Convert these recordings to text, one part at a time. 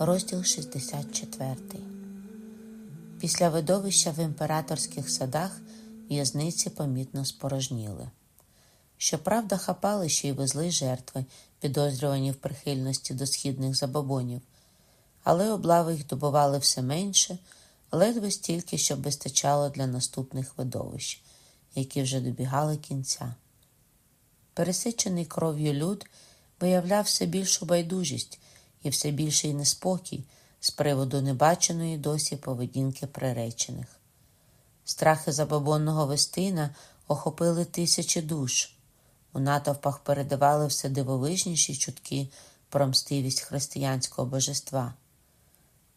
Розділ 64. Після видовища в імператорських садах в'язниці помітно спорожніли. Щоправда, хапали ще й везли жертви, підозрювані в прихильності до східних забобонів, але облави їх добували все менше, ледве стільки, щоб вистачало для наступних видовищ, які вже добігали кінця. Пересичений кров'ю люд виявляв все більшу байдужість і все більший неспокій з приводу небаченої досі поведінки приречених. Страхи забобонного вестина охопили тисячі душ. У натовпах передавали все дивовижніші чутки про мстивість християнського божества.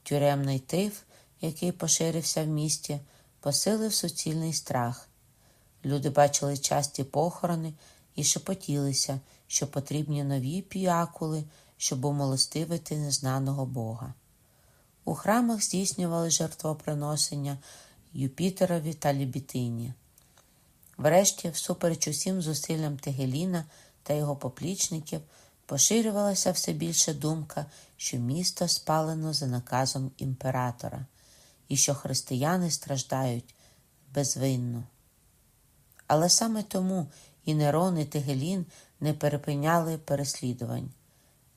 Тюремний тиф, який поширився в місті, посилив суцільний страх. Люди бачили часті похорони і шепотілися, що потрібні нові піакули, щоб умилостивити незнаного Бога. У храмах здійснювали жертвоприношення Юпітерові та Лібітині. Врешті, всупереч усім зусиллям Тегеліна та його поплічників, поширювалася все більше думка, що місто спалено за наказом імператора і що християни страждають безвинно. Але саме тому і Нерон, і Тегелін не перепиняли переслідувань.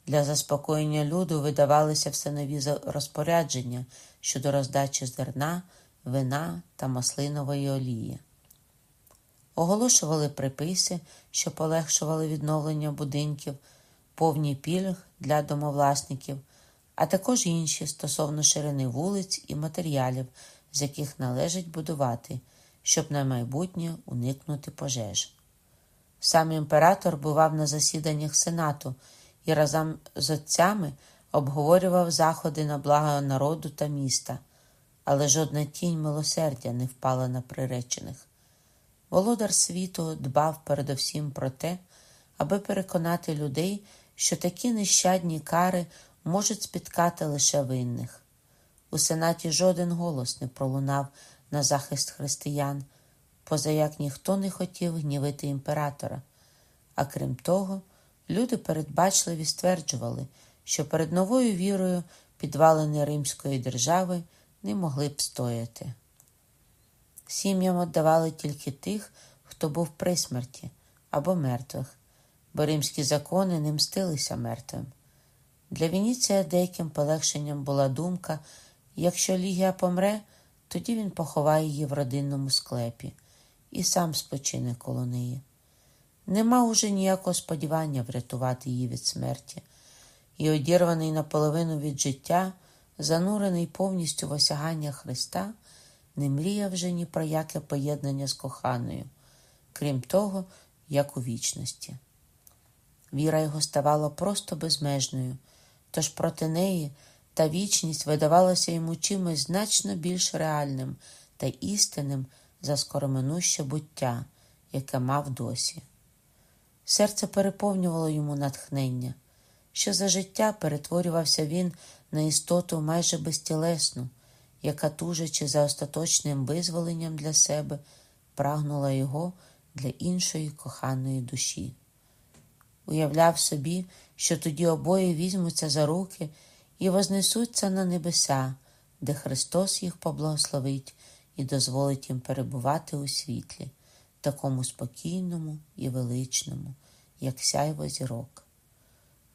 Для заспокоєння люду видавалися все нові розпорядження щодо роздачі зерна, вина та маслинової олії. Оголошували приписи, що полегшували відновлення будинків, повні пільг для домовласників, а також інші стосовно ширини вулиць і матеріалів, з яких належить будувати, щоб на майбутнє уникнути пожеж. Сам імператор бував на засіданнях Сенату і разом з отцями обговорював заходи на благо народу та міста, але жодна тінь милосердя не впала на приречених. Володар світу дбав передовсім про те, аби переконати людей, що такі нещадні кари можуть спіткати лише винних. У сенаті жоден голос не пролунав на захист християн, позаяк ніхто не хотів гнівити імператора. А крім того, люди передбачливі стверджували, що перед новою вірою підвалини Римської держави не могли б стояти. Сім'ям віддавали тільки тих, хто був при смерті або мертвих, бо римські закони не мстилися мертвим. Для Вініція деяким полегшенням була думка якщо Лігія помре, тоді він поховає її в родинному склепі і сам спочине коло неї. Нема уже ніякого сподівання врятувати її від смерті, і, одірваний наполовину від життя, занурений повністю в осягання Христа, не мріяв вже ні про яке поєднання з коханою, крім того, як у вічності. Віра його ставала просто безмежною, тож проти неї та вічність видавалася йому чимось значно більш реальним та істинним за скороминуще буття, яке мав досі. Серце переповнювало йому натхнення, що за життя перетворювався він на істоту майже безтілесну, яка, тужачи за остаточним визволенням для себе, прагнула його для іншої коханої душі. Уявляв собі, що тоді обоє візьмуться за руки і вознесуться на небеса, де Христос їх поблагословить і дозволить їм перебувати у світлі, такому спокійному і величному, як сяйво зірок.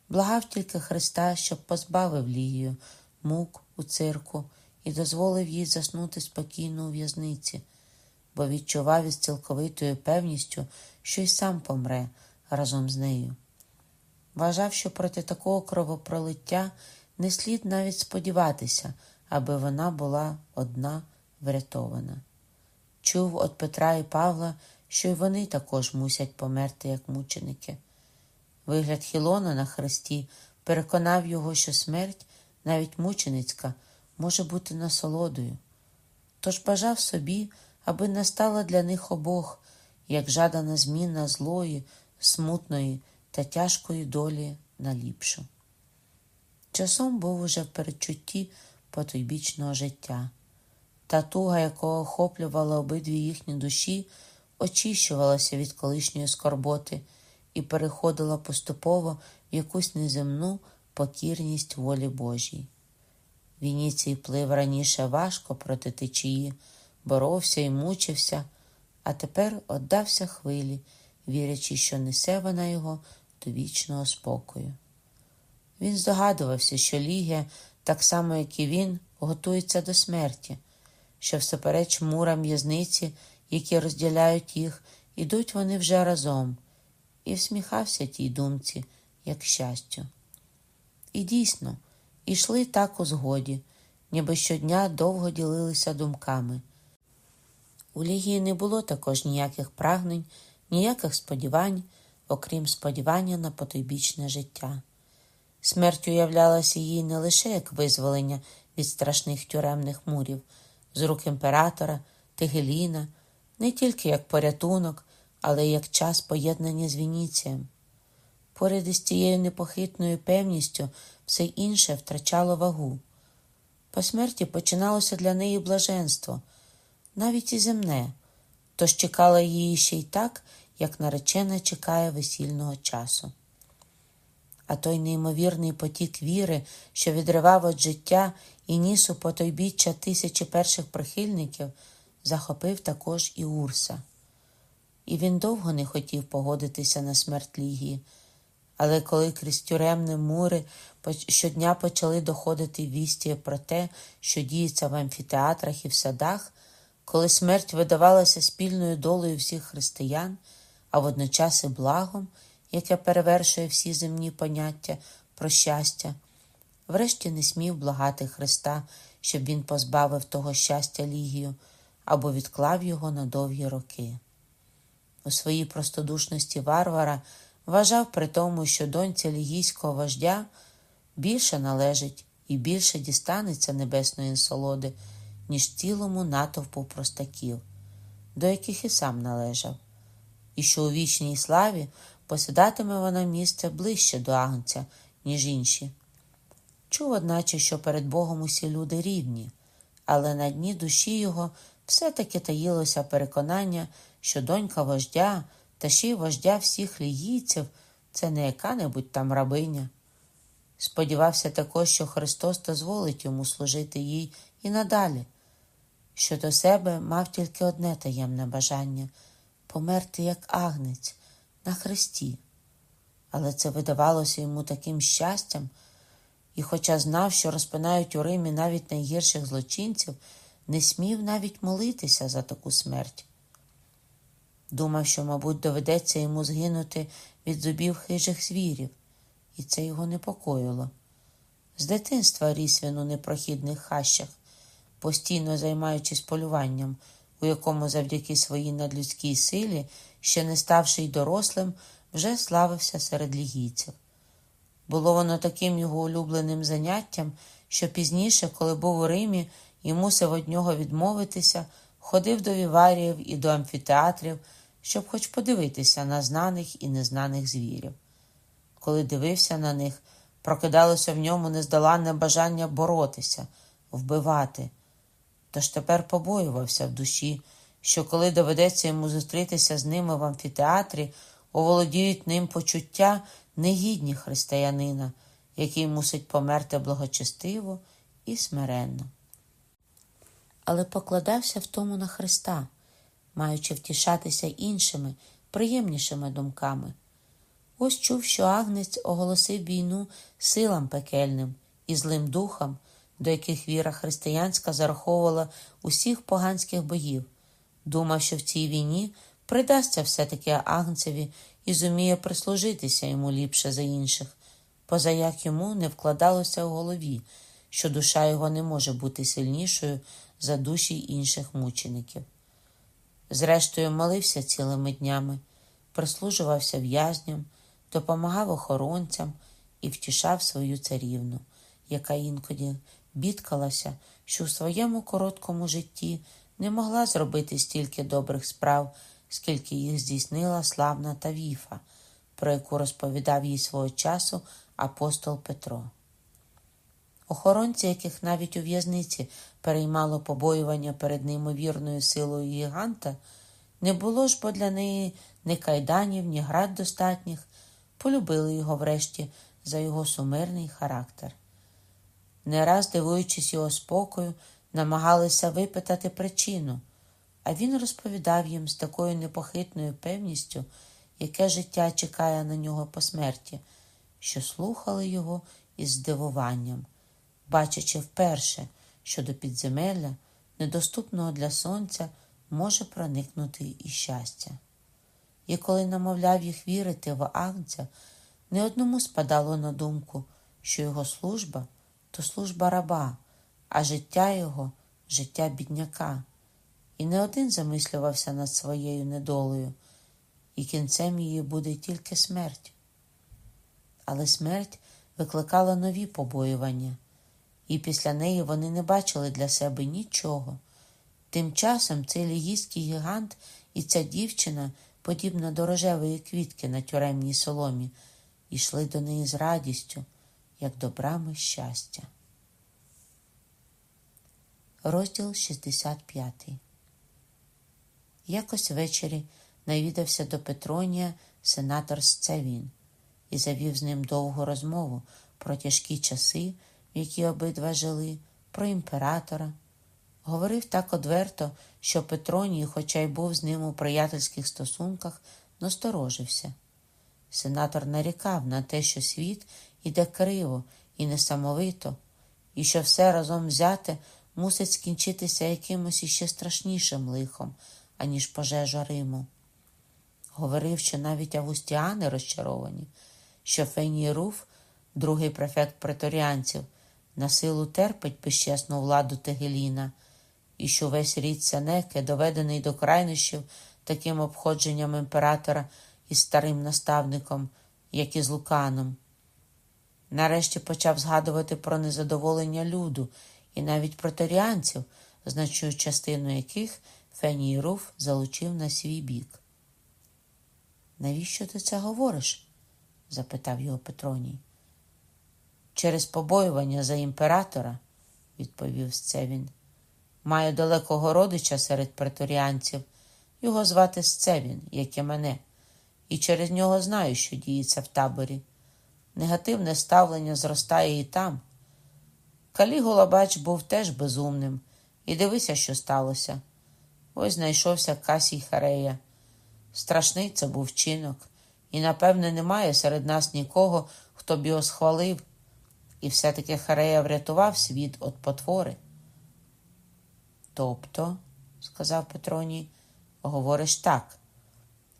Благав тільки Христа, щоб позбавив Лігію мук у цирку і дозволив їй заснути спокійно у в'язниці, бо відчував із цілковитою певністю, що й сам помре разом з нею. Вважав, що проти такого кровопролиття не слід навіть сподіватися, аби вона була одна врятована. Чув від Петра і Павла, що й вони також мусять померти, як мученики. Вигляд Хілона на хресті переконав його, що смерть, навіть мученицька, може бути насолодою. Тож бажав собі, аби настала для них обох, як жадана зміна злої, смутної та тяжкої долі на ліпшу. Часом був уже в передчутті потойбічного життя. Та туга, якого охоплювала обидві їхні душі, очищувалася від колишньої скорботи і переходила поступово в якусь неземну покірність волі Божій. Вініцій плив раніше важко проти течії, боровся і мучився, а тепер отдався хвилі, вірячи, що несе вона його до вічного спокою. Він здогадувався, що Лігія, так само як і він, готується до смерті, що всепереч мурам в'язниці, які розділяють їх, ідуть вони вже разом, і всміхався тій думці, як щастю. І дійсно, ішли так у згоді, ніби щодня довго ділилися думками. У Лігії не було також ніяких прагнень, ніяких сподівань, окрім сподівання на потойбічне життя. Смерть уявлялася їй не лише як визволення від страшних тюремних мурів, з рук імператора, Тигеліна, не тільки як порятунок, але й як час поєднання з Вініцієм. Поряд із тією непохитною певністю все інше втрачало вагу. По смерті починалося для неї блаженство, навіть і земне, тож чекала її ще й так, як наречена чекає весільного часу. А той неймовірний потік віри, що відривав від життя і ніс у потойбіччя тисячі перших прихильників, захопив також і Урса. І він довго не хотів погодитися на смерть Лігії. Але коли крізь тюремні мури щодня почали доходити вісті про те, що діється в амфітеатрах і в садах, коли смерть видавалася спільною долею всіх християн, а водночас і благом, яке перевершує всі земні поняття про щастя, врешті не смів благати Христа, щоб він позбавив того щастя Лігію або відклав його на довгі роки. У своїй простодушності варвара вважав при тому, що доньці лігійського вождя більше належить і більше дістанеться небесної солоди, ніж цілому натовпу простаків, до яких і сам належав, і що у вічній славі посідатиме вона місце ближче до Агнця, ніж інші. Чув, одначе, що перед Богом усі люди рівні, але на дні душі його все-таки таїлося переконання, що донька вождя та ще й вождя всіх лігійців це не яка-небудь там рабиня. Сподівався також, що Христос дозволить йому служити їй і надалі, що до себе мав тільки одне таємне бажання померти як агнець на хресті. Але це видавалося йому таким щастям, і, хоча знав, що розпинають у Римі навіть найгірших злочинців, не смів навіть молитися за таку смерть. Думав, що, мабуть, доведеться йому згинути від зубів хижих звірів, і це його непокоїло. З дитинства ріс він у непрохідних хащах, постійно займаючись полюванням, у якому завдяки своїй надлюдській силі, ще не ставши й дорослим, вже славився серед лігійців. Було воно таким його улюбленим заняттям, що пізніше, коли був у Римі і мусив від нього відмовитися, ходив до віваріїв і до амфітеатрів щоб хоч подивитися на знаних і незнаних звірів. Коли дивився на них, прокидалося в ньому нездоланне бажання боротися, вбивати. Тож тепер побоювався в душі, що коли доведеться йому зустрітися з ними в амфітеатрі, оволодіють ним почуття негідні християнина, який мусить померти благочестиво і смиренно. Але покладався в тому на Христа маючи втішатися іншими, приємнішими думками. Ось чув, що Агнець оголосив війну силам пекельним і злим духам, до яких віра християнська зараховувала усіх поганських боїв. Думав, що в цій війні придасться все-таки Агнцеві і зуміє прислужитися йому ліпше за інших, поза як йому не вкладалося у голові, що душа його не може бути сильнішою за душі інших мучеників. Зрештою, молився цілими днями, прислужувався в'язням, допомагав охоронцям і втішав свою царівну, яка інкоді бідкалася, що в своєму короткому житті не могла зробити стільки добрих справ, скільки їх здійснила славна Тавіфа, про яку розповідав їй свого часу апостол Петро. Охоронці, яких навіть у в'язниці переймало побоювання перед неймовірною силою гіганта, не було ж бо для неї ні кайданів, ні град достатніх, полюбили його врешті за його сумирний характер. не раз дивуючись його спокою, намагалися випитати причину, а він розповідав їм з такою непохитною певністю, яке життя чекає на нього по смерті, що слухали його із здивуванням, бачачи вперше, що до підземелля, недоступного для сонця, може проникнути і щастя. І коли намовляв їх вірити в Агнця, не одному спадало на думку, що його служба то служба раба, а життя його життя бідняка. І не один замислювався над своєю недолею, і кінцем її буде тільки смерть. Але смерть викликала нові побоювання, і після неї вони не бачили для себе нічого. Тим часом цей лігійський гігант і ця дівчина, подібна до рожевої квітки на тюремній соломі, йшли до неї з радістю, як до брами щастя. Розділ 65 Якось ввечері навідався до Петронія сенатор Сцевін і завів з ним довгу розмову про тяжкі часи, які обидва жили, про імператора. Говорив так одверто, що Петроній, хоча й був з ним у приятельських стосунках, насторожився. Сенатор нарікав на те, що світ іде криво і несамовито, і що все разом взяте мусить скінчитися якимось іще страшнішим лихом, аніж пожежа Риму. Говорив, що навіть августіани розчаровані, що Феній другий префект преторіанців, на силу терпить безчесну владу Тегеліна, і що весь рід Сенеки, доведений до крайнощів таким обходженням імператора із старим наставником, як і з Луканом. Нарешті почав згадувати про незадоволення люду і навіть проторіанців, значну частину яких Феній Руф залучив на свій бік. Навіщо ти це говориш? запитав його Петроній. Через побоювання за імператора, відповів Сцевін. Маю далекого родича серед преторіанців. Його звати Сцевін, як і мене, і через нього знаю, що діється в таборі. Негативне ставлення зростає і там. Калігула, бач, був теж безумним, і дивися, що сталося. Ось знайшовся Касій Харея. Страшний це був вчинок, і, напевне, немає серед нас нікого, хто б його схвалив, і все-таки Харея врятував світ від потвори. Тобто, сказав Петроній, говориш так.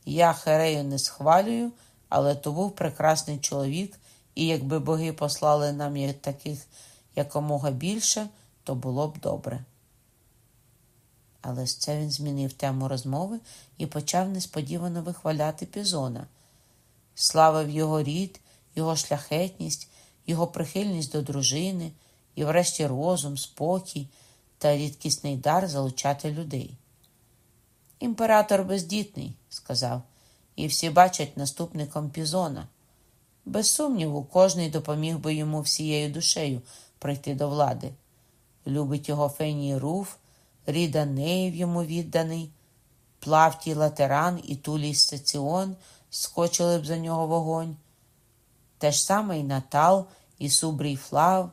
Я Харею не схвалюю, але то був прекрасний чоловік, і якби боги послали нам таких якомога більше, то було б добре. Але з це він змінив тему розмови і почав несподівано вихваляти Пізона. Славив його рід, його шляхетність, його прихильність до дружини і, врешті, розум, спокій та рідкісний дар залучати людей. Імператор бездітний, сказав, і всі бачать наступником Пізона. Без сумніву, кожний допоміг би йому всією душею прийти до влади. Любить його Феній Руф, Ріда Неїв йому відданий, Плавтій Латеран і Тулій Сеціон скочили б за нього вогонь. Те ж саме і Натал, і Субрій Флав,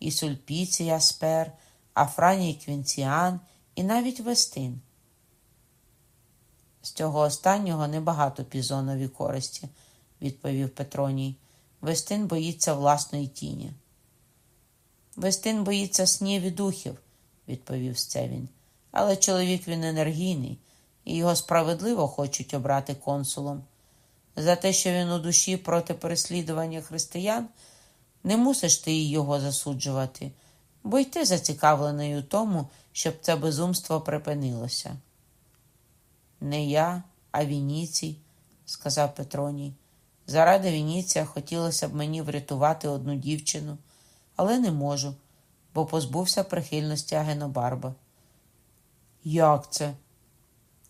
і Сульпіцій Аспер, Афраній Квінціан, і навіть Вестин. З цього останнього небагато пізонові користі, відповів Петроній. Вестин боїться власної тіні. Вестин боїться снів і духів, відповів Сцевін. Але чоловік він енергійний, і його справедливо хочуть обрати консулом. За те, що він у душі проти переслідування християн, не мусиш ти його засуджувати, бо й ти зацікавлений у тому, щоб це безумство припинилося. Не я, а Вініцій, сказав Петроній. Заради Вініція хотілося б мені врятувати одну дівчину але не можу, бо позбувся прихильності Агенобарба. Як це?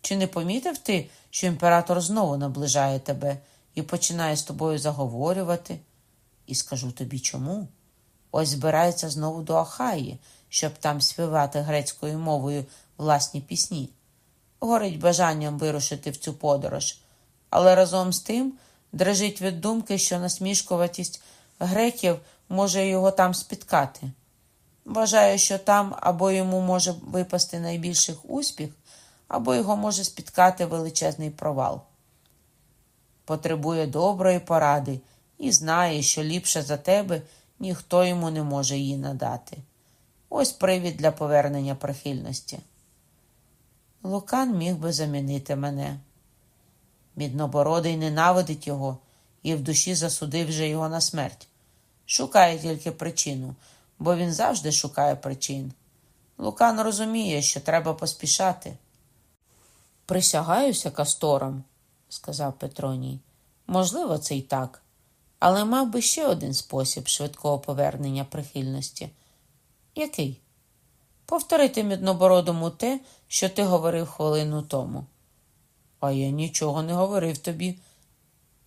Чи не помітив ти, що імператор знову наближає тебе і починає з тобою заговорювати? І скажу тобі чому? Ось збирається знову до Ахаї, щоб там співати грецькою мовою власні пісні. Горить бажанням вирушити в цю подорож, але разом з тим дрижить від думки, що насмішкуватість греків може його там спіткати. Вважає, що там або йому може випасти найбільший успіх, або його може спіткати величезний провал. Потребує доброї поради і знає, що ліпше за тебе ніхто йому не може її надати. Ось привід для повернення прихильності. Лукан міг би замінити мене. Міднобородий ненавидить його і в душі засудив же його на смерть. Шукає тільки причину, бо він завжди шукає причин. Лукан розуміє, що треба поспішати. Присягаюся кастором, сказав Петроній. Можливо, це й так, але мав би ще один спосіб швидкого повернення прихильності. Який? Повторити міднобородому те, що ти говорив хвилину тому. А я нічого не говорив тобі,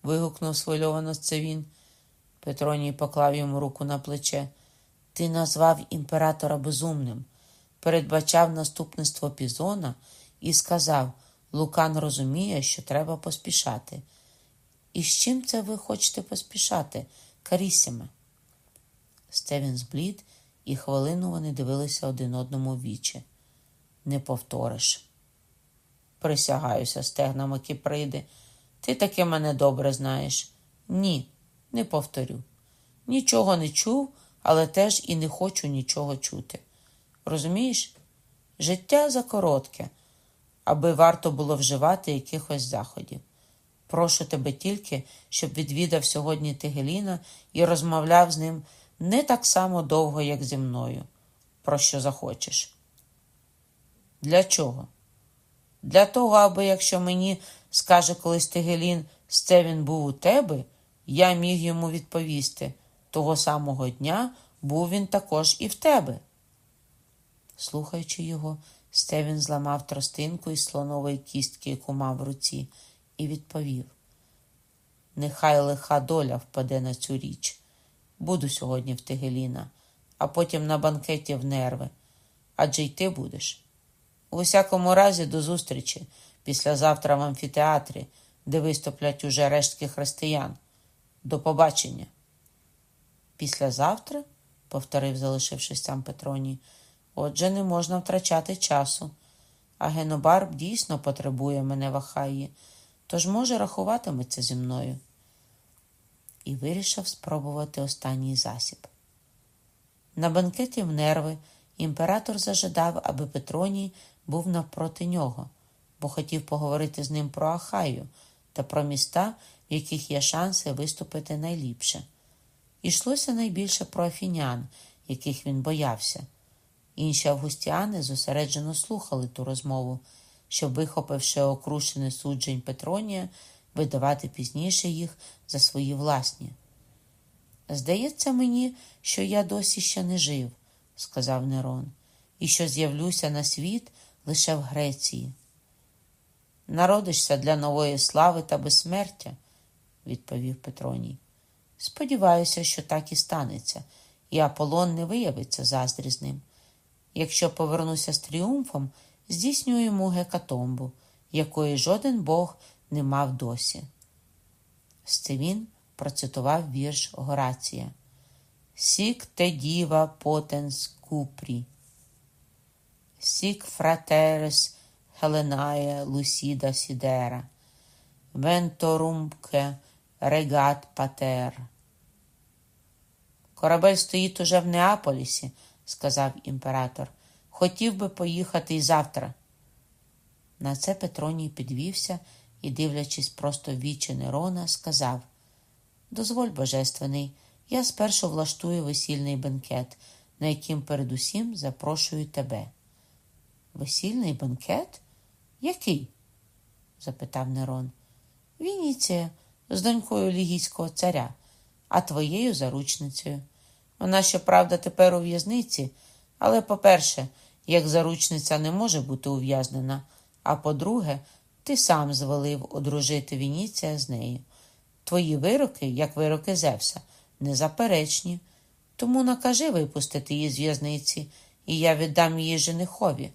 вигукнув свильовано це він. Петроній поклав йому руку на плече. Ти назвав імператора безумним, передбачав наступництво Пізона і сказав Лукан розуміє, що треба поспішати. І з чим це ви хочете поспішати, Карісіме? Стевін зблід, і хвилину вони дивилися один одному вічі. Не повториш. Присягаюся стегнами Кіприди. Ти таки мене добре знаєш. Ні, не повторю. Нічого не чув, але теж і не хочу нічого чути. Розумієш? Життя закоротке, аби варто було вживати якихось заходів. Прошу тебе тільки, щоб відвідав сьогодні Тигеліна і розмовляв з ним не так само довго, як зі мною, про що захочеш. Для чого? Для того, аби якщо мені скаже колись Тигелін, це він був у тебе, я міг йому відповісти. Того самого дня був він також і в тебе. Слухаючи його, Стевін зламав тростинку із слонової кістки, яку мав в руці, і відповів: Нехай лиха доля впаде на цю річ. Буду сьогодні в Тигеліна, а потім на банкеті в нерви. Адже й ти будеш. У усякому разі, до зустрічі післязавтра в амфітеатрі, де виступлять уже рештки християн. До побачення. Післязавтра, повторив, залишившись сам Петроній, отже, не можна втрачати часу. А Генобарб дійсно потребує мене в Ахаї, тож, може, рахуватиметься зі мною. І вирішив спробувати останній засіб. На банкеті в нерви імператор зажадав, аби Петроній був навпроти нього, бо хотів поговорити з ним про Ахаю та про міста, в яких є шанси виступити найліпше. Ішлося найбільше про афінян, яких він боявся. Інші августіани зосереджено слухали ту розмову, щоб, вихопивши окрушене суджень Петронія, видавати пізніше їх за свої власні. Здається мені, що я досі ще не жив, сказав Нерон, і що з'явлюся на світ лише в Греції. Народишся для нової слави та безсмертя, відповів Петроній. Сподіваюся, що так і станеться, і Аполлон не виявиться заздрізним. Якщо повернуся з тріумфом, здійснюю йому гекатомбу, якої жоден бог не мав досі. Сцевін процитував вірш Горація Сік те діва потенс купрі, Sic fratres Helenae lucida sidera, Ventorumque regat pater. Корабель стоїть уже в Неаполісі, сказав імператор. Хотів би поїхати і завтра. На це Петроній підвівся і, дивлячись просто в вічі Нерона, сказав Дозволь, Божественний, я спершу влаштую весільний бенкет, на яким передусім запрошую тебе. Весільний бенкет? Який? запитав Нерон. Вініція з донькою лігійського царя, а твоєю заручницею. Вона, щоправда, тепер у в'язниці, але, по-перше, як заручниця не може бути ув'язнена, а по-друге, ти сам звелив одружити Вініція з нею. Твої вироки, як вироки Зевса, незаперечні, тому накажи випустити її з в'язниці, і я віддам її женихові.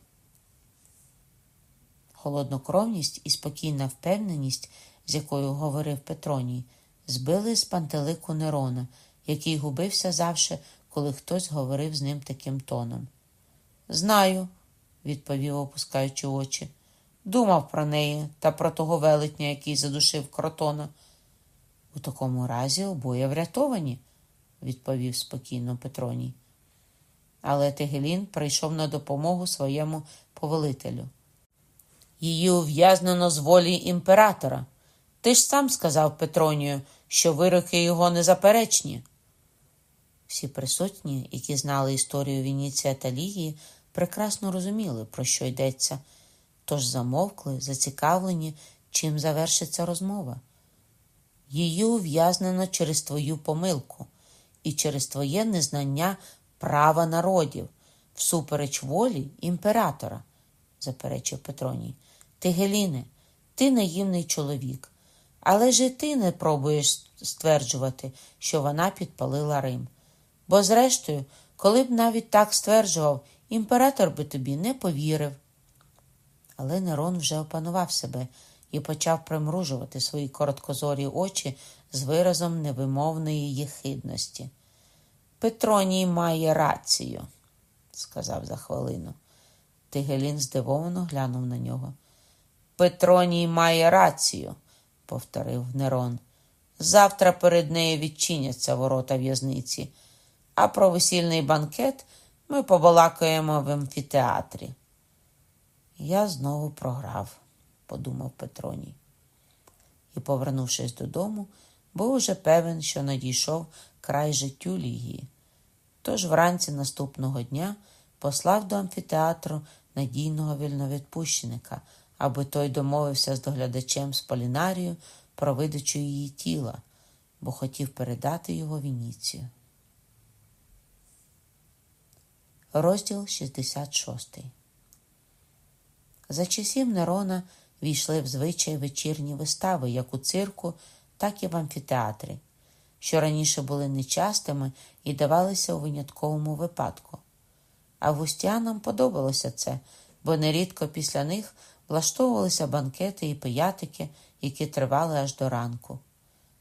Холоднокровність і спокійна впевненість, з якою говорив Петроній, збили з пантелику Нерона, який губився завше, коли хтось говорив з ним таким тоном. Знаю, відповів, опускаючи очі. Думав про неї та про того велетня, який задушив кротона. У такому разі обоє врятовані, відповів спокійно Петроній. Але Тегелін прийшов на допомогу своєму повелителю. Її ув'язнено з волі імператора. Ти ж сам сказав Петронію, що вироки його незаперечні. Всі присутні, які знали історію Вініція та Лігії, прекрасно розуміли, про що йдеться, тож замовкли, зацікавлені, чим завершиться розмова. Її ув'язнено через твою помилку і через твоє незнання права народів, всупереч волі імператора, заперечив Петроній. Ти, Геліне, ти наївний чоловік, але ж і ти не пробуєш стверджувати, що вона підпалила Рим. Бо, зрештою, коли б навіть так стверджував, імператор би тобі не повірив. Але Нерон вже опанував себе і почав примружувати свої короткозорі очі з виразом невимовної єхидності. Петроній має рацію, сказав за хвилину. Тигелін здивовано глянув на нього. Петроній має рацію, повторив Нерон. Завтра перед нею відчиняться ворота в'язниці, а про весільний банкет ми побалакаємо в амфітеатрі. Я знову програв, подумав Петроній. І, повернувшись додому, був уже певен, що надійшов край життю Лігії. Тож вранці наступного дня послав до амфітеатру надійного вільновідпущеника, аби той домовився з доглядачем з Полінарію про видачу її тіла, бо хотів передати його Вініцію. Розділ 66 За часів Нерона війшли в звичай вечірні вистави як у цирку, так і в амфітеатрі, що раніше були нечастими і давалися у винятковому випадку. Августіанам подобалося це, бо нерідко після них влаштовувалися банкети і пиятики, які тривали аж до ранку.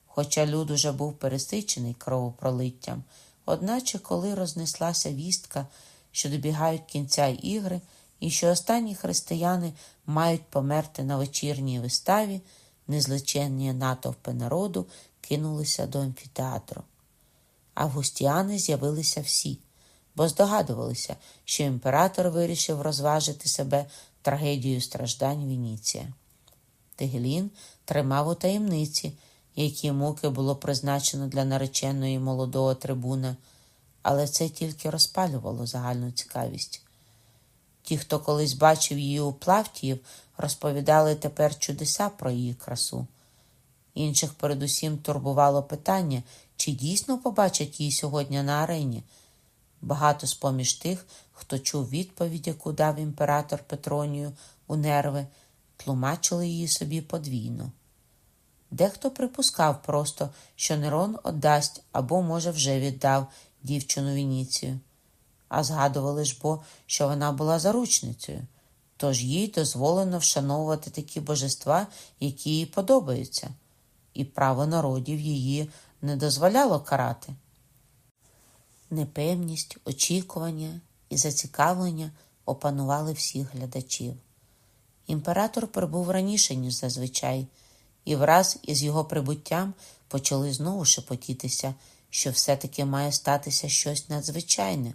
Хоча люд уже був пересичений кровопролиттям, одначе, коли рознеслася вістка, що добігають кінця ігри, і що останні християни мають померти на вечірній виставі, незличенні натовпи народу кинулися до амфітеатру. Августіани з'явилися всі, бо здогадувалися, що імператор вирішив розважити себе трагедією страждань Вініція. Тигелін тримав у таємниці, які муки було призначено для нареченої молодого трибуна, але це тільки розпалювало загальну цікавість. Ті, хто колись бачив її у Плавтіїв, розповідали тепер чудеса про її красу. Інших передусім турбувало питання, чи дійсно побачать її сьогодні на арені. Багато з поміж тих, хто чув відповідь, яку дав імператор Петронію у нерви, тлумачили її собі подвійно. Дехто припускав просто, що Нерон отдасть або, може, вже віддав дівчину Вініцію, а згадували ж бо, що вона була заручницею, тож їй дозволено вшановувати такі божества, які їй подобаються, і право народів її не дозволяло карати. Непевність, очікування і зацікавлення опанували всіх глядачів. Імператор прибув раніше, ніж зазвичай, і враз із його прибуттям почали знову шепотітися, що все-таки має статися щось надзвичайне,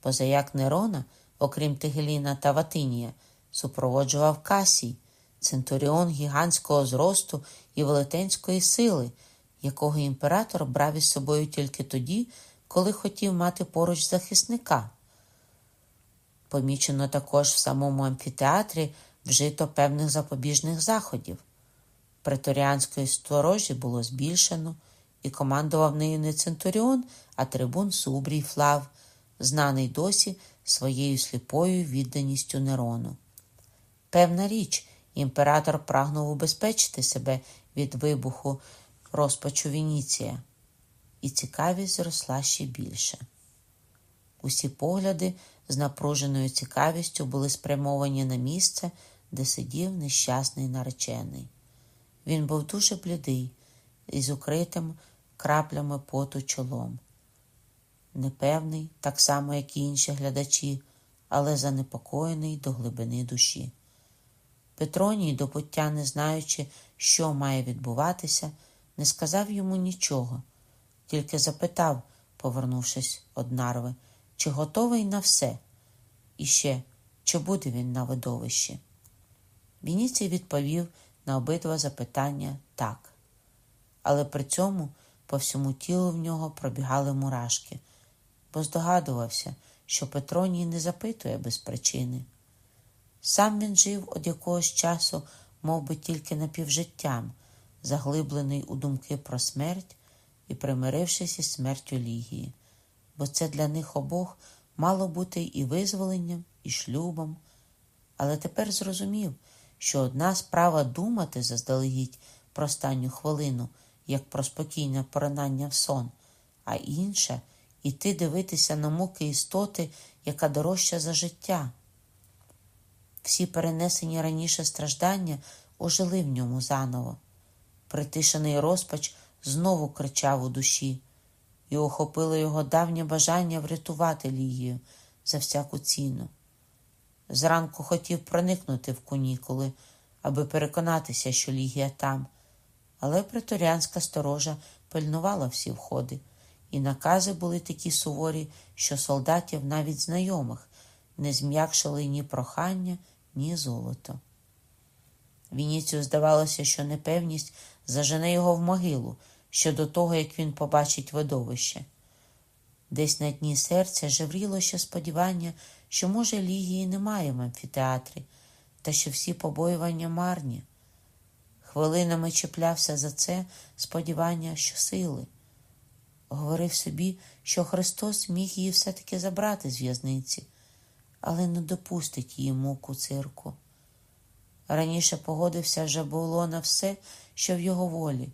позаяк Нерона, окрім Тигеліна та Ватинія, супроводжував Касій, центуріон гігантського зросту і велетенської сили, якого імператор брав із собою тільки тоді, коли хотів мати поруч захисника. Помічено також в самому амфітеатрі вжито певних запобіжних заходів. Преторіанської сторожі було збільшено, і командував нею не Центуріон, а трибун Субрій Флав, знаний досі своєю сліпою відданістю Нерону. Певна річ, імператор прагнув убезпечити себе від вибуху розпачу Вініція, і цікавість зросла ще більше. Усі погляди з напруженою цікавістю були спрямовані на місце, де сидів нещасний наречений. Він був дуже блідий із укритим краплями поту чолом. непевний, так само, як і інші глядачі, але занепокоєний до глибини душі. Петроній, до пуття не знаючи, що має відбуватися, не сказав йому нічого, тільки запитав, повернувшись од нарви, чи готовий на все, і ще, чи буде він на видовищі. Вініцій відповів на обидва запитання так, але при цьому по всьому тілу в нього пробігали мурашки, бо здогадувався, що Петроній не запитує без причини. Сам він жив од якогось часу, мов би тільки напівжиттям, заглиблений у думки про смерть і примирившись із смертю Лігії, бо це для них обох мало бути і визволенням, і шлюбом. Але тепер зрозумів, що одна справа думати заздалегідь про останню хвилину, як про спокійне поринання в сон, а інша іти дивитися на муки істоти, яка дорожча за життя. Всі перенесені раніше страждання ожили в ньому заново. Притишений розпач знову кричав у душі, і охопило його давнє бажання врятувати Лігію за всяку ціну. Зранку хотів проникнути в кунікули, аби переконатися, що Лігія там, але преторіанська сторожа пильнувала всі входи, і накази були такі суворі, що солдатів, навіть знайомих, не зм'якшили ні прохання, ні золото. Вініцію здавалося, що непевність зажене його в могилу ще до того, як він побачить видовище. Десь на дні серця жевріло ще сподівання, що, може, Лігії немає в амфітеатрі, та що всі побоювання марні. Хвилинами чіплявся за це сподівання, що сили. Говорив собі, що Христос міг її все-таки забрати з в'язниці, але не допустить її муку цирку. Раніше погодився вже було на все, що в його волі.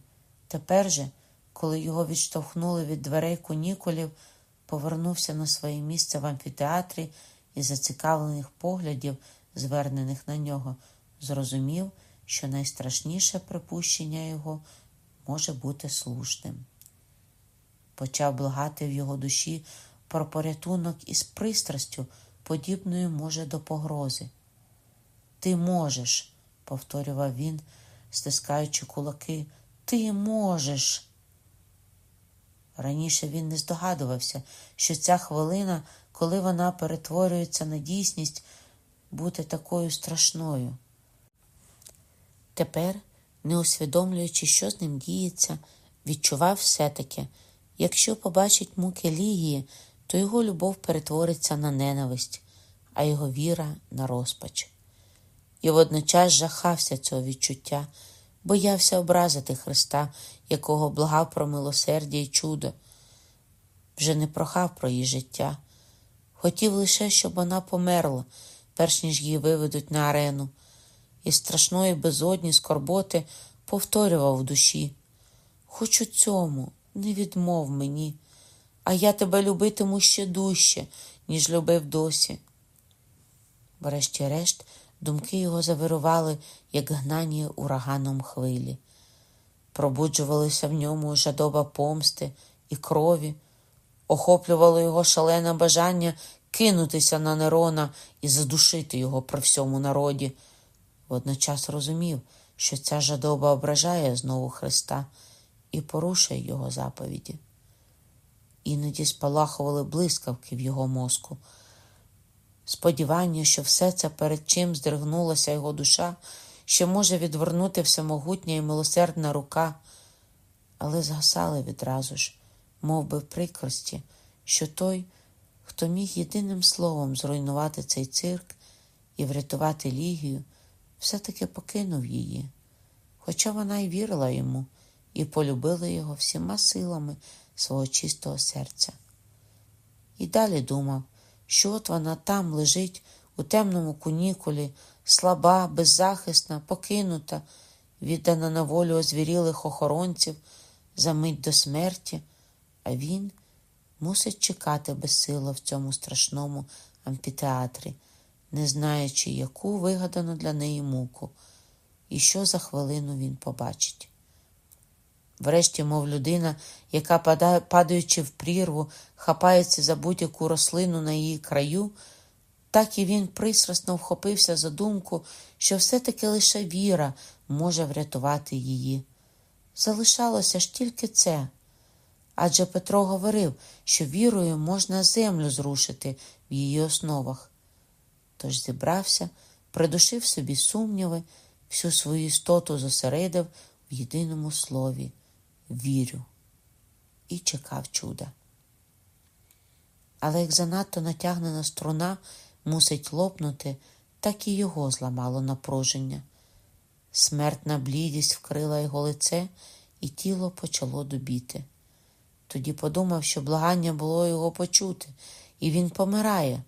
Тепер же, коли його відштовхнули від дверей кунікулів, повернувся на своє місце в амфітеатрі і зацікавлених поглядів, звернених на нього, зрозумів, що найстрашніше припущення його може бути слушним. Почав благати в його душі про порятунок із пристрастю, подібною, може, до погрози. Ти можеш, повторював він, стискаючи кулаки, ти можеш. Раніше він не здогадувався, що ця хвилина, коли вона перетворюється на дійсність, буде такою страшною. Тепер, не усвідомлюючи, що з ним діється, відчував все-таки, якщо побачить муки Лігії, то його любов перетвориться на ненависть, а його віра на розпач. І водночас жахався цього відчуття, боявся образити Христа, якого благав про милосердя і чудо. Вже не прохав про її життя, хотів лише, щоб вона померла, перш ніж її виведуть на арену, і страшної безодні скорботи повторював в душі. Хоч у цьому не відмов мені, а я тебе любитиму ще дужче, ніж любив досі. Врешті-решт, думки його завирували, як гнані ураганом хвилі. Пробуджувалися в ньому жадоба помсти і крові, охоплювало його шалене бажання кинутися на Нерона і задушити його при всьому народі. Водночас розумів, що ця жадоба ображає знову Христа і порушує його заповіді. Іноді спалахували блискавки в його мозку. Сподівання, що все це перед чим здригнулася його душа, що може відвернути всемогутня і милосердна рука, але згасали відразу ж, мов би в прикрості, що той, хто міг єдиним словом зруйнувати цей цирк і врятувати Лігію, все-таки покинув її, хоча вона й вірила йому і полюбила його всіма силами свого чистого серця. І далі думав, що от вона там лежить у темному кунікулі, слаба, беззахисна, покинута, віддана на волю озвірілих охоронців за мить до смерті, а він мусить чекати безсило в цьому страшному амфітеатрі, не знаючи, яку вигадану для неї муку, і що за хвилину він побачить. Врешті, мов людина, яка, падаючи в прірву, хапається за будь-яку рослину на її краю, так і він пристрасно вхопився за думку, що все-таки лише віра може врятувати її. Залишалося ж тільки це. Адже Петро говорив, що вірою можна землю зрушити в її основах. Тож зібрався, придушив собі сумніви, всю свою істоту зосередив в єдиному слові вірю і чекав чуда. Але як занадто натягнена струна мусить лопнути, так і його зламало напруження. Смертна блідість вкрила його лице, і тіло почало дубіти. Тоді подумав, що благання було його почути, і він помирає.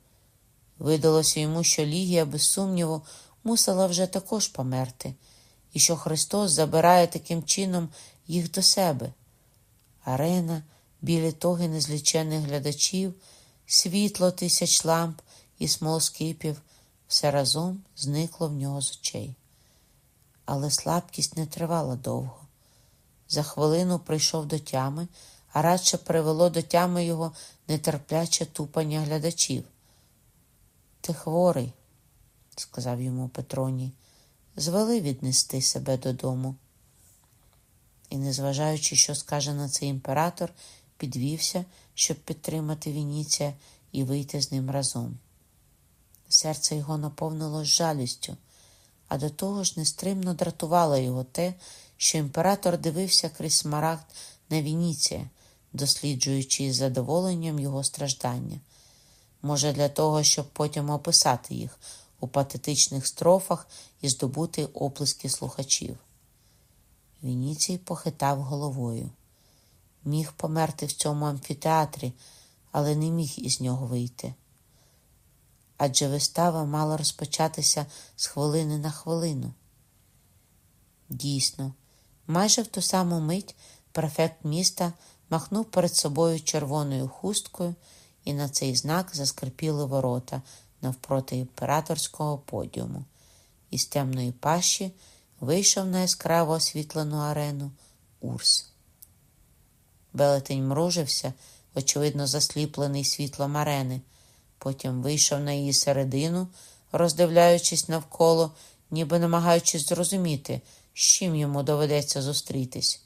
Видалося йому, що Лігія, без сумніву, мусила вже також померти, і що Христос забирає таким чином їх до себе. Арена, білі тоги незлічених глядачів, світло тисяч ламп і смолоскипів все разом зникло в нього з очей. Але слабкість не тривала довго. За хвилину прийшов до тями, а радше привело до тями його нетерпляче тупання глядачів. Ти хворий, сказав йому Петроній, звели віднести себе додому. І, незважаючи, що скаже на це імператор, підвівся, щоб підтримати Вініція і вийти з ним разом. Серце його наповнилось жалістю, а до того ж нестримно дратувало його те, що імператор дивився крізь смарагд на Вініція, досліджуючи із задоволенням його страждання. Може, для того, щоб потім описати їх у патетичних строфах і здобути оплески слухачів. Вініцій похитав головою. Міг померти в цьому амфітеатрі, але не міг із нього вийти. Адже вистава мала розпочатися з хвилини на хвилину. Дійсно, майже в ту саму мить префект міста махнув перед собою червоною хусткою, і на цей знак заскрипіли ворота навпроти імператорського подіуму. Із темної пащі вийшов на яскраво освітлену арену Урс. Велетень мружився, очевидно, засліплений світлом арени, потім вийшов на її середину, роздивляючись навколо, ніби намагаючись зрозуміти, з чим йому доведеться зустрітись.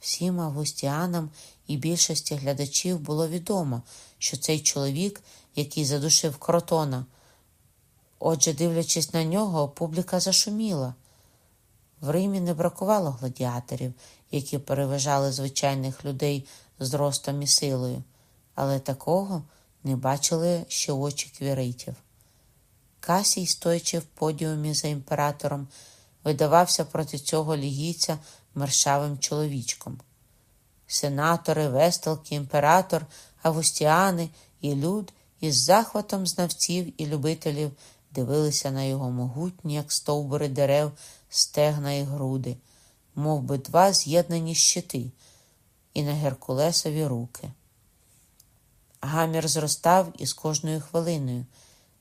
Всім августіанам і більшості глядачів було відомо, що цей чоловік, який задушив кротона. Отже, дивлячись на нього, публіка зашуміла. В Римі не бракувало гладіаторів, які переважали звичайних людей з ростом і силою, але такого не бачили ще очі квіритів. Касій, стоячи в подіумі за імператором, видавався проти цього лігійця мершавим чоловічком. Сенатори, весталки, імператор, августіани і люд із захватом знавців і любителів дивилися на його могутні, як стовбури дерев, стегна і груди, мов би два з'єднані щити, і на Геркулесові руки. Гамір зростав із кожною хвилиною.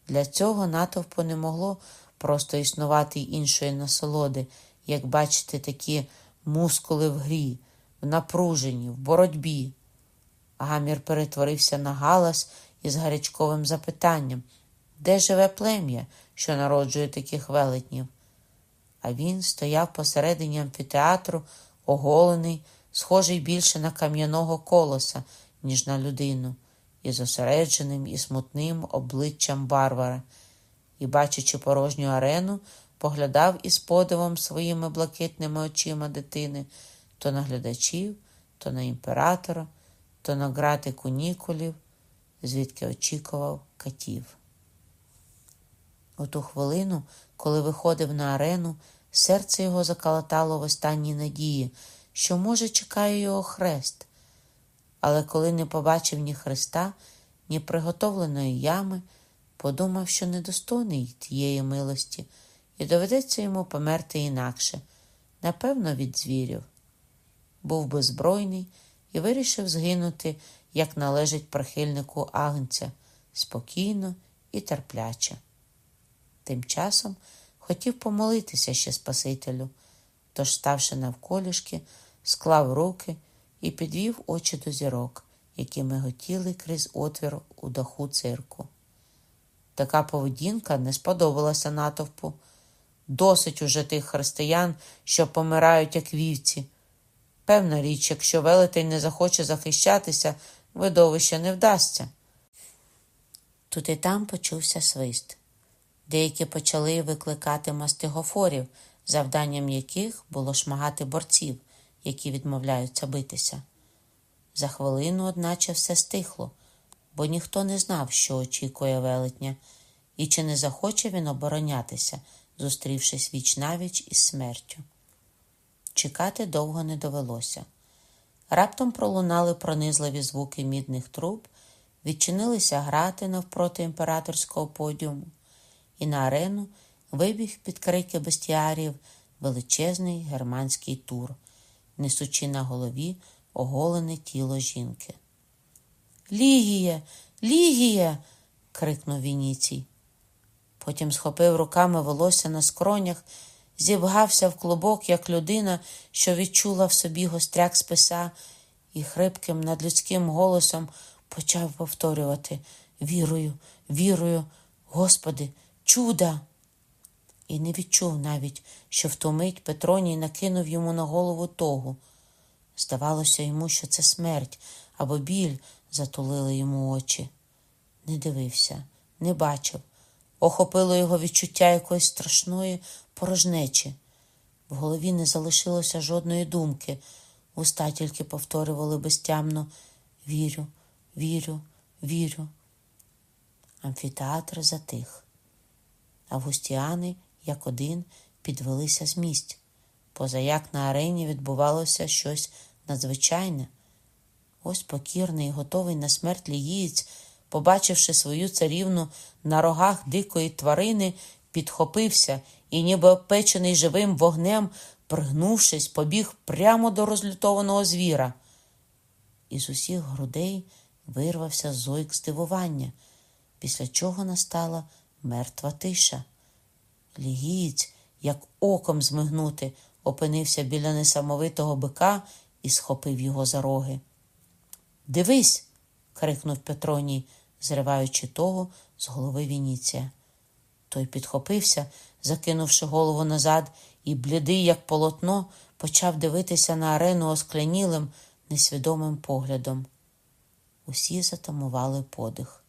Для цього натовпу не могло просто існувати іншої насолоди, як бачити такі мускули в грі, в напруженні, в боротьбі. Гамір перетворився на галас із гарячковим запитанням, де живе плем'я, що народжує таких велетнів. А він стояв посередині амфітеатру, оголений, схожий більше на кам'яного колоса, ніж на людину, і зосередженим і смутним обличчям Барвара, і, бачачи порожню арену, поглядав із подивом своїми блакитними очима дитини то на глядачів, то на імператора, то на грати кунікулів, звідки очікував катів. У ту хвилину, коли виходив на арену, серце його закалатало в останній надії, що, може, чекає його хрест. Але коли не побачив ні хреста, ні приготовленої ями, подумав, що недостойний тієї милості, і доведеться йому померти інакше, напевно, від звірів. Був беззбройний і вирішив згинути, як належить прихильнику агнця, спокійно і терпляче. Тим часом хотів помолитися ще Спасителю, тож, ставши навколішки, склав руки і підвів очі до зірок, які миготіли крізь отвір у даху цирку. Така поведінка не сподобалася натовпу. Досить уже тих християн, що помирають, як вівці. Певна річ, якщо велетень не захоче захищатися, видовище не вдасться. Тут і там почувся свист. Деякі почали викликати мастигофорів, завданням яких було шмагати борців, які відмовляються битися. За хвилину, одначе, все стихло, бо ніхто не знав, що очікує велетня, і чи не захоче він оборонятися, зустрівшись віч навіч із смертю. Чекати довго не довелося. Раптом пролунали пронизливі звуки мідних труб, відчинилися грати навпроти імператорського подіуму, і на арену вибіг під крики бестіарів величезний германський тур, несучи на голові оголене тіло жінки. Лігіє, Лігіє. крикнув Вініцій. Потім схопив руками волосся на скронях, зібгався в клубок, як людина, що відчула в собі гостряк списа, і хрипким надлюдським голосом почав повторювати Вірую, вірую, Господи, чуда. І не відчув навіть, що в ту мить Петроній накинув йому на голову тогу. Здавалося йому, що це смерть або біль затулили йому очі. Не дивився, не бачив, охопило його відчуття якоїсь страшної порожнечі. В голові не залишилося жодної думки. Уста тільки повторювали безтямно Вірю, вірю, вірю. Амфітеатр затих. Августіани, як один, підвелися з місць, позаяк на арені відбувалося щось надзвичайне. Ось покірний готовий на смерть лігієць, побачивши свою царівну на рогах дикої тварини, підхопився і, ніби опечений живим вогнем, пригнувшись, побіг прямо до розлютованого звіра. Із усіх грудей вирвався зойк здивування, після чого настала мертва тиша. Лігієць, як оком змигнути, опинився біля несамовитого бика і схопив його за роги. Дивись. крикнув Петроній, зриваючи того з голови Вініція. Той підхопився, закинувши голову назад, і, блідий, як полотно, почав дивитися на арену осклянілим, несвідомим поглядом. Усі затамували подих.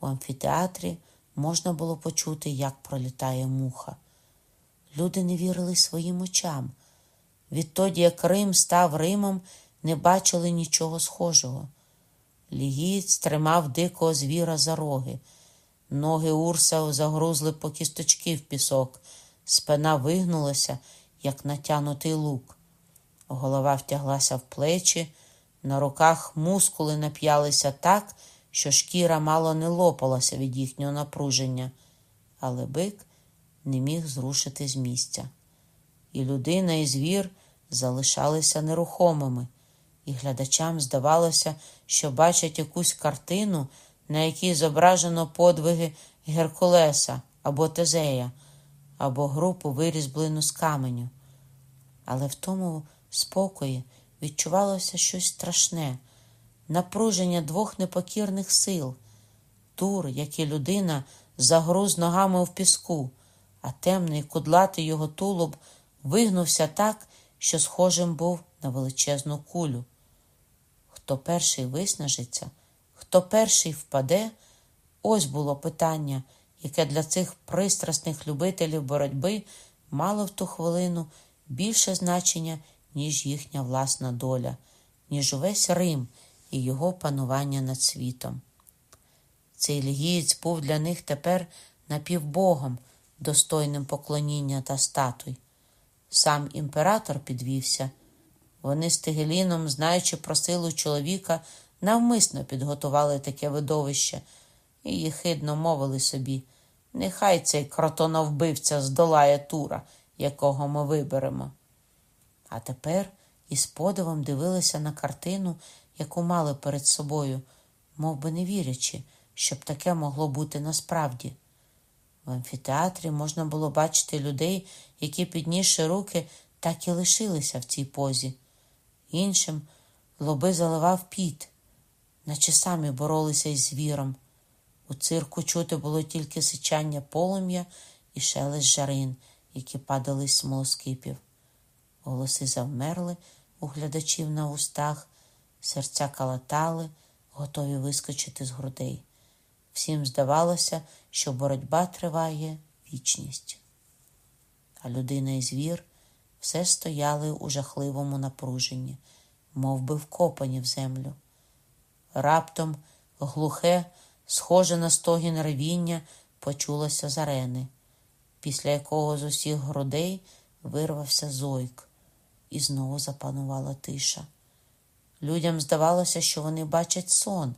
У амфітеатрі можна було почути, як пролітає муха. Люди не вірили своїм очам. Відтоді, як Рим став Римом, не бачили нічого схожого. Лігієць тримав дикого звіра за роги. Ноги Урса загрузли по кісточки в пісок, спина вигнулася, як натянутий лук. Голова втяглася в плечі, на руках мускули нап'ялися так, що шкіра мало не лопалася від їхнього напруження, але бик не міг зрушити з місця. І людина, і звір залишалися нерухомими, і глядачам здавалося, що бачать якусь картину, на якій зображено подвиги Геркулеса або Тезея, або групу вирізблену з каменю. Але в тому спокої відчувалося щось страшне, напруження двох непокірних сил, тур, як і людина, загруз ногами в піску, а темний кудлатий його тулуб вигнувся так, що схожим був на величезну кулю. Хто перший виснажиться, хто перший впаде, ось було питання, яке для цих пристрасних любителів боротьби мало в ту хвилину більше значення, ніж їхня власна доля, ніж увесь Рим і його панування над світом. Цей лігієць був для них тепер напівбогом, достойним поклоніння та статуй. Сам імператор підвівся. Вони з Тигеліном, знаючи про силу чоловіка, навмисно підготували таке видовище і їхидно мовили собі нехай цей кротоновбивця здолає тура, якого ми виберемо. А тепер із подивом дивилися на картину, яку мали перед собою, мов би не вірячи, щоб таке могло бути насправді. В амфітеатрі можна було бачити людей, які, піднісши руки, так і лишилися в цій позі. Іншим лоби заливав піт, наче самі боролися із звіром. У цирку чути було тільки сичання полум'я і шелест жарин, які падали з смолоскипів. Голоси завмерли у глядачів на устах, серця калатали, готові вискочити з грудей. Всім здавалося, що боротьба триває вічність. А людина і звір все стояли у жахливому напруженні, мов би вкопані в землю. Раптом глухе, схоже на стогін ревіння, почулося з арени, після якого з усіх грудей вирвався зойк, і знову запанувала тиша. Людям здавалося, що вони бачать сон.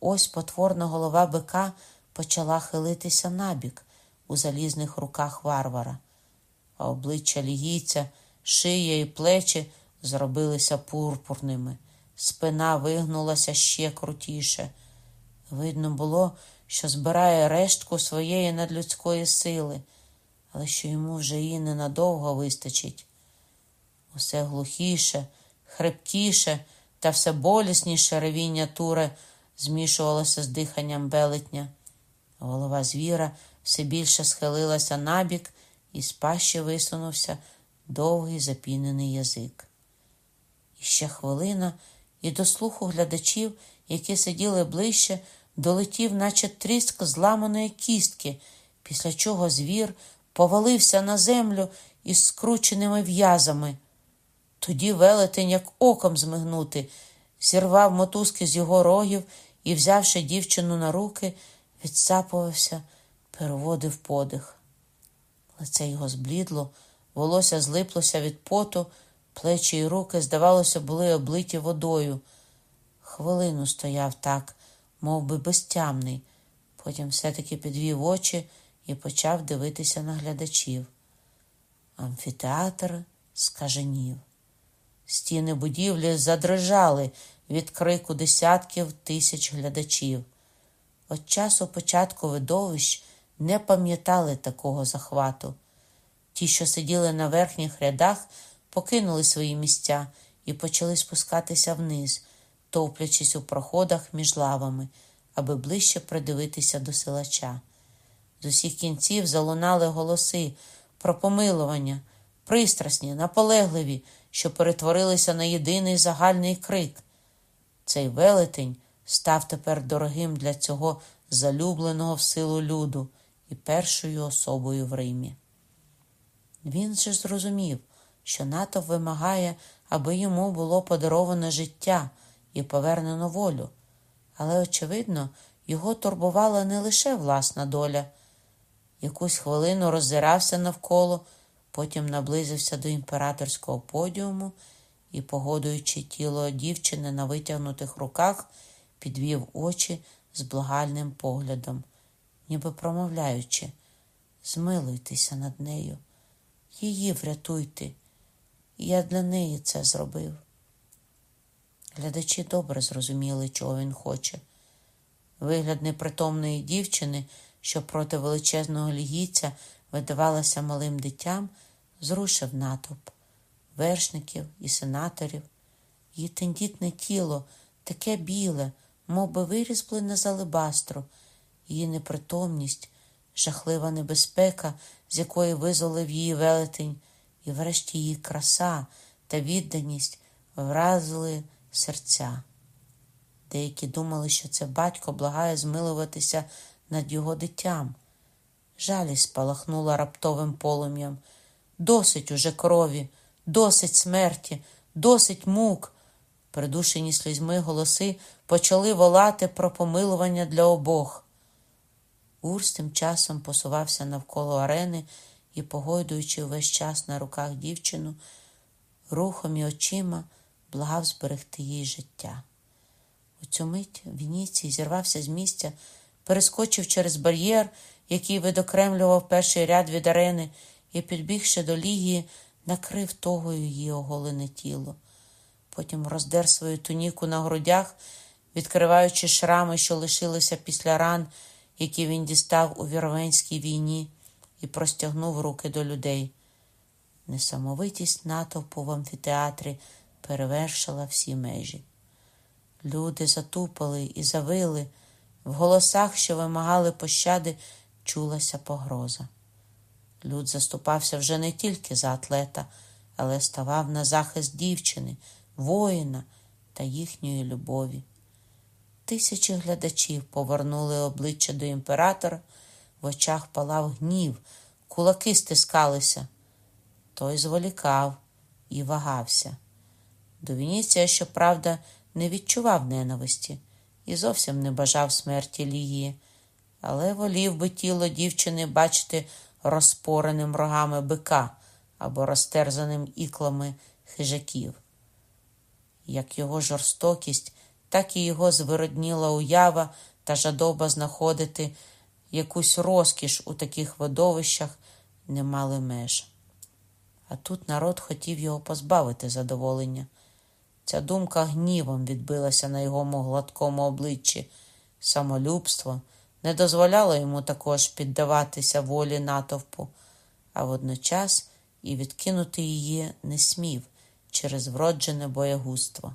Ось потворна голова бика почала хилитися набік у залізних руках варвара, а обличчя лігійця, шия і плечі зробилися пурпурними, спина вигнулася ще крутіше. Видно було, що збирає рештку своєї надлюдської сили, але що йому вже її ненадовго вистачить. Усе глухіше, хрипкіше та все болісніше ревіння туре змішувалося з диханням велетня. Голова звіра все більше схилилася набік, і з пащі висунувся довгий запінений язик. І ще хвилина, і до слуху глядачів, які сиділи ближче, долетів, наче тріск зламаної кістки, після чого звір повалився на землю із скрученими в'язами. Тоді велетень, як оком змигнути, зірвав мотузки з його рогів і, взявши дівчину на руки, відсапувався, переводив подих. Лице його зблідло, волосся злиплося від поту, плечі й руки, здавалося, були облиті водою. Хвилину стояв так, мов би безтямний, потім все-таки підвів очі і почав дивитися на глядачів. Амфітеатр скаженів. Стіни будівлі задрижали від крику десятків тисяч глядачів. От часу початку видовищ не пам'ятали такого захвату. Ті, що сиділи на верхніх рядах, покинули свої місця і почали спускатися вниз, товплячись у проходах між лавами, аби ближче придивитися до силача. З усіх кінців залунали голоси про помилування, пристрасні, наполегливі, що перетворилися на єдиний загальний крик. Цей велетень став тепер дорогим для цього залюбленого в силу люду і першою особою в Римі. Він же зрозумів, що НАТО вимагає, аби йому було подаровано життя і повернено волю, але, очевидно, його турбувала не лише власна доля. Якусь хвилину роззирався навколо, потім наблизився до імператорського подіуму і, погодуючи тіло дівчини на витягнутих руках, підвів очі з благальним поглядом, ніби промовляючи, змилуйтеся над нею, її врятуйте, я для неї це зробив. Глядачі добре зрозуміли, чого він хоче. Вигляд непритомної дівчини, що проти величезного лігійця видавалася малим дитям, зрушив натовп вершників і сенаторів. Її тендітне тіло таке біле, мов би вирізблене з алебастру, її непритомність, жахлива небезпека, з якої визволив її велетень, і врешті її краса та відданість вразили серця. Деякі думали, що це батько благає змилуватися над його дитям. Жалість спалахнула раптовим полум'ям. Досить уже крові, досить смерті, досить мук. Придушені слізьми голоси почали волати про помилування для обох. Урс тим часом посувався навколо арени і, погойдуючи увесь час на руках дівчину, рухом і очима благав зберегти їй життя. У цю мить Вініцій зірвався з місця, перескочив через бар'єр, який видокремлював перший ряд від арени, і, підбігши до лігії, накрив тогою її оголене тіло. Потім роздер свою туніку на грудях, відкриваючи шрами, що лишилися після ран, які він дістав у вірвенській війні, і простягнув руки до людей. Несамовитість натовпу в амфітеатрі перевершила всі межі. Люди затупали і завили, в голосах, що вимагали пощади, чулася погроза. Люд заступався вже не тільки за атлета, але ставав на захист дівчини, воїна та їхньої любові. Тисячі глядачів повернули обличчя до імператора, в очах палав гнів, кулаки стискалися. Той зволікав і вагався. До Вініція, щоправда, не відчував ненависті і зовсім не бажав смерті Лігії, але волів би тіло дівчини бачити розпореним рогами бика або розтерзаним іклами хижаків. Як його жорстокість, так і його звиродніла уява та жадоба знаходити якусь розкіш у таких видовищах не мали меж. А тут народ хотів його позбавити задоволення. Ця думка гнівом відбилася на його гладкому обличчі. Самолюбство не дозволяло йому також піддаватися волі натовпу, а водночас і відкинути її не смів через вроджене боягузтво.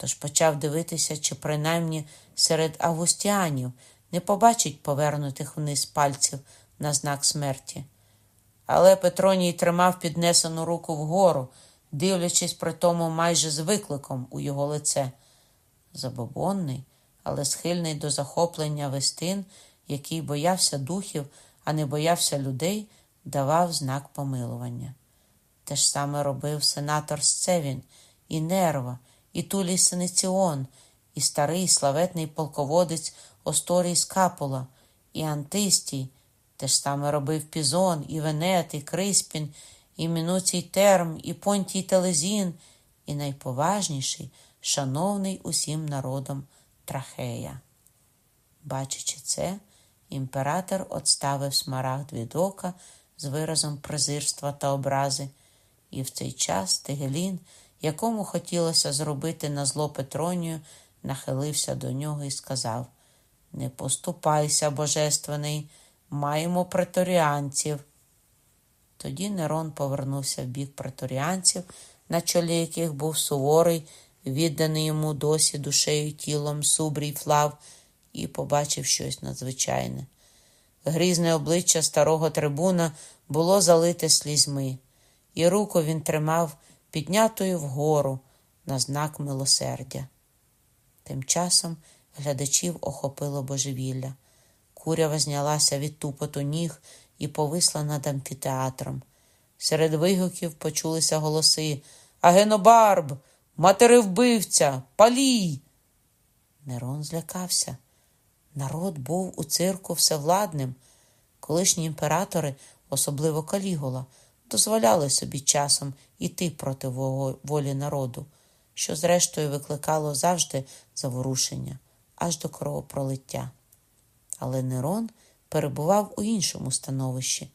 Тож почав дивитися, чи принаймні серед августіанів не побачить повернутих вниз пальців на знак смерті. Але Петроній тримав піднесену руку вгору, дивлячись при тому майже з викликом у його лице. Забобонний, але схильний до захоплення вестин, який боявся духів, а не боявся людей, давав знак помилування. Те ж саме робив сенатор Сцевін, і Нерва, і Тулій Сенеціон, і старий славетний полководець Осторій Скапула, і Антистій, те ж саме робив Пізон, і Венет, і Криспін, і Мінуцій Терм, і Понтій Телезін, і найповажніший, шановний усім народом Трахея. Бачачи це, імператор отставив смарагд від ока з виразом презирства та образи, і в цей час Тегелін, якому хотілося зробити на зло Петронію, нахилився до нього і сказав Не поступайся, божественний, маємо преторіанців. Тоді Нерон повернувся в бік преторіанців, на чолі яких був суворий, відданий йому досі душею тілом Субрій Флав, і побачив щось надзвичайне. Грізне обличчя старого трибуна було залите слізьми, і руку він тримав піднятою вгору на знак милосердя. Тим часом глядачів охопило божевілля. Курява знялася від тупоту ніг і повисла над амфітеатром. Серед вигуків почулися голоси Агенобарб, матеревбивця, палій. Нерон злякався. Народ був у цирку всевладним. Колишні імператори, особливо Калігола, дозволяли собі часом іти проти волі народу, що, зрештою, викликало завжди заворушення аж до кровопролиття. Але Нерон перебував у іншому становищі.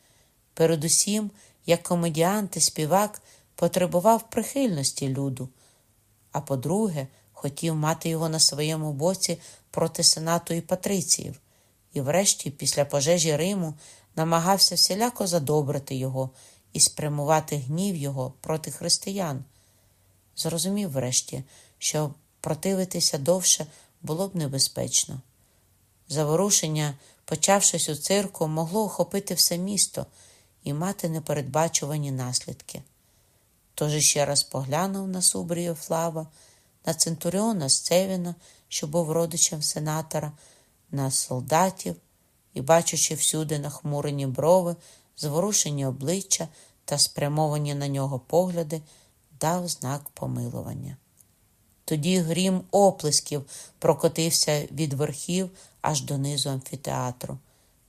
Передусім, як комедіант і співак, потребував прихильності люду, а по-друге, хотів мати його на своєму боці проти сенату і патриціїв, і, врешті, після пожежі Риму, намагався всіляко задобрити його і спрямувати гнів його проти християн. Зрозумів, врешті, що противитися довше було б небезпечно. Заворушення, почавшись у цирку, могло охопити все місто і мати непередбачувані наслідки. Тож ще раз поглянув на Субрію Флава, на Центуріона Сцевіна, що був родичем сенатора, на солдатів і, бачачи всюди нахмурені брови, зворушені обличчя та спрямовані на нього погляди, дав знак помилування. Тоді грім оплесків прокотився від верхів аж донизу амфітеатру.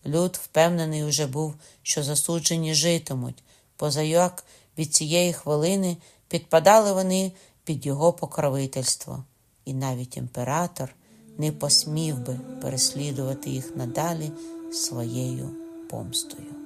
Люд впевнений уже був, що засуджені житимуть, позаяк від цієї хвилини підпадали вони під його покровительство, і навіть імператор не посмів би переслідувати їх надалі своєю помстою.